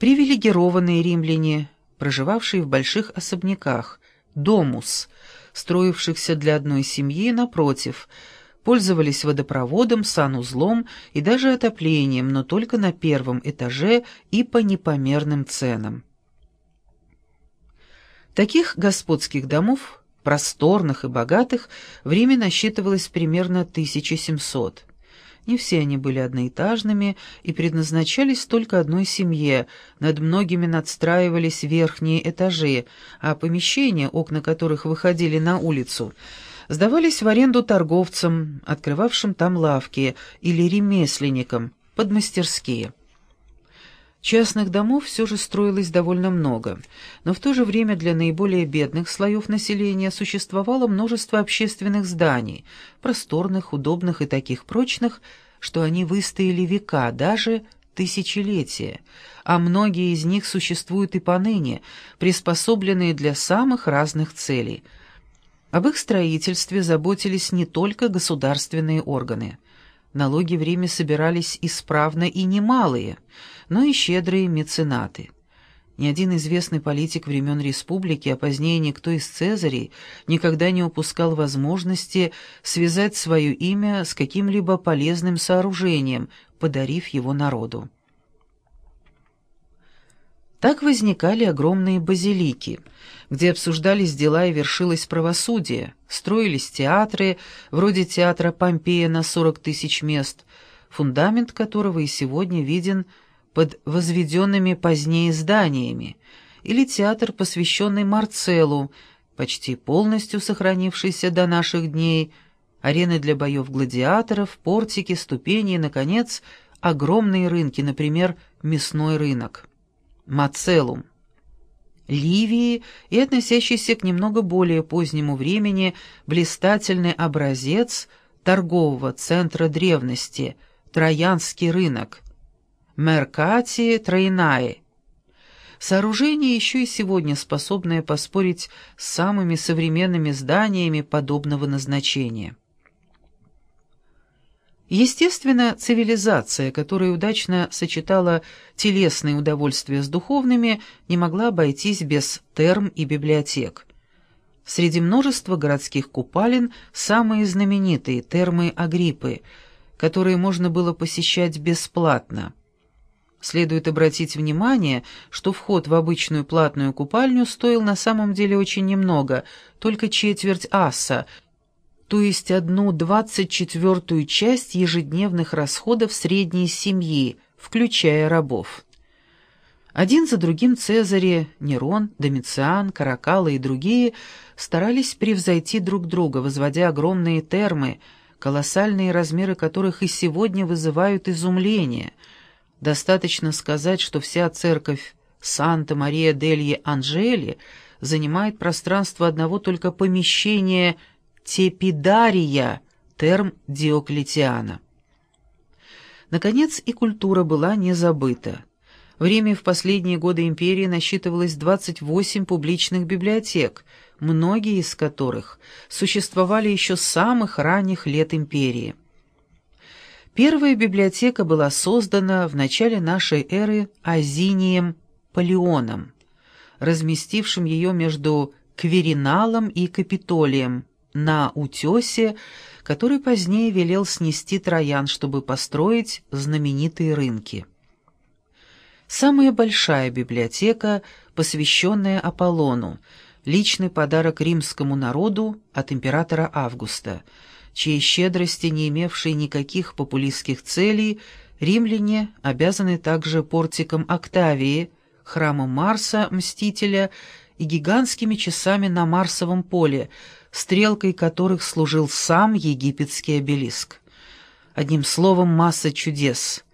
Привилегированные римляне, проживавшие в больших особняках, домус, строившихся для одной семьи, напротив, пользовались водопроводом, санузлом и даже отоплением, но только на первом этаже и по непомерным ценам. Таких господских домов, просторных и богатых, в Риме насчитывалось примерно 1700. Не все они были одноэтажными и предназначались только одной семье, над многими надстраивались верхние этажи, а помещения, окна которых выходили на улицу, сдавались в аренду торговцам, открывавшим там лавки, или ремесленникам, под мастерские. Частных домов все же строилось довольно много, но в то же время для наиболее бедных слоев населения существовало множество общественных зданий, просторных, удобных и таких прочных, что они выстояли века, даже тысячелетия, а многие из них существуют и поныне, приспособленные для самых разных целей. Об их строительстве заботились не только государственные органы – Налоги в Риме собирались исправно и немалые, но и щедрые меценаты. Ни один известный политик времен республики, а позднее никто из Цезарей, никогда не упускал возможности связать свое имя с каким-либо полезным сооружением, подарив его народу. Так возникали огромные базилики, где обсуждались дела и вершилось правосудие, строились театры, вроде театра Помпея на 40 тысяч мест, фундамент которого и сегодня виден под возведенными позднее зданиями, или театр, посвященный Марцеллу, почти полностью сохранившийся до наших дней, арены для боев гладиаторов, портики, ступени и, наконец, огромные рынки, например, мясной рынок. Мацелум. Ливии и относящийся к немного более позднему времени блистательный образец торгового центра древности – Троянский рынок, Меркати Троинаe. Сооружение еще и сегодня способное поспорить с самыми современными зданиями подобного назначения. Естественно, цивилизация, которая удачно сочетала телесные удовольствия с духовными, не могла обойтись без терм и библиотек. Среди множества городских купалин самые знаменитые термы Агриппы, которые можно было посещать бесплатно. Следует обратить внимание, что вход в обычную платную купальню стоил на самом деле очень немного, только четверть аса, то есть одну двадцать четвертую часть ежедневных расходов средней семьи, включая рабов. Один за другим Цезари, Нерон, Домициан, Каракalla и другие старались превзойти друг друга, возводя огромные термы, колоссальные размеры которых и сегодня вызывают изумление. Достаточно сказать, что вся церковь Санта-Мария-делье-Анжели занимает пространство одного только помещения – Тепидария, терм Диоклетиана. Наконец, и культура была не забыта. В Риме в последние годы империи насчитывалось 28 публичных библиотек, многие из которых существовали еще с самых ранних лет империи. Первая библиотека была создана в начале нашей эры Азинием Палеоном, разместившим ее между Квериналом и Капитолием, на утесе, который позднее велел снести Троян, чтобы построить знаменитые рынки. Самая большая библиотека, посвященная Аполлону, личный подарок римскому народу от императора Августа, чьей щедрости, не имевшей никаких популистских целей, римляне обязаны также портиком Октавии, храмом Марса, Мстителя и гигантскими часами на Марсовом поле – стрелкой которых служил сам египетский обелиск. Одним словом, масса чудес.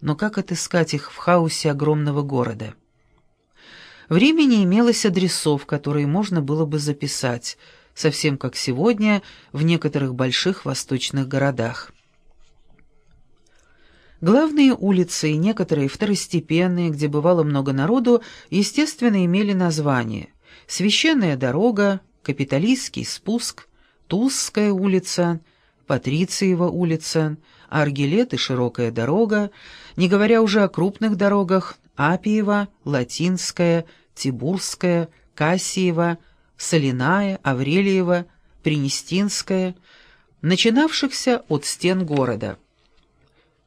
Но как отыскать их в хаосе огромного города? В Риме не имелось адресов, которые можно было бы записать, совсем как сегодня в некоторых больших восточных городах. Главные улицы и некоторые второстепенные, где бывало много народу, естественно, имели название «Священная дорога», Капиталистский спуск, Тузская улица, Патрициева улица, Аргилет и широкая дорога, не говоря уже о крупных дорогах Апиева, Латинская, Тибурская, Кассиева, Соляная, Аврелиева, Принестинская, начинавшихся от стен города –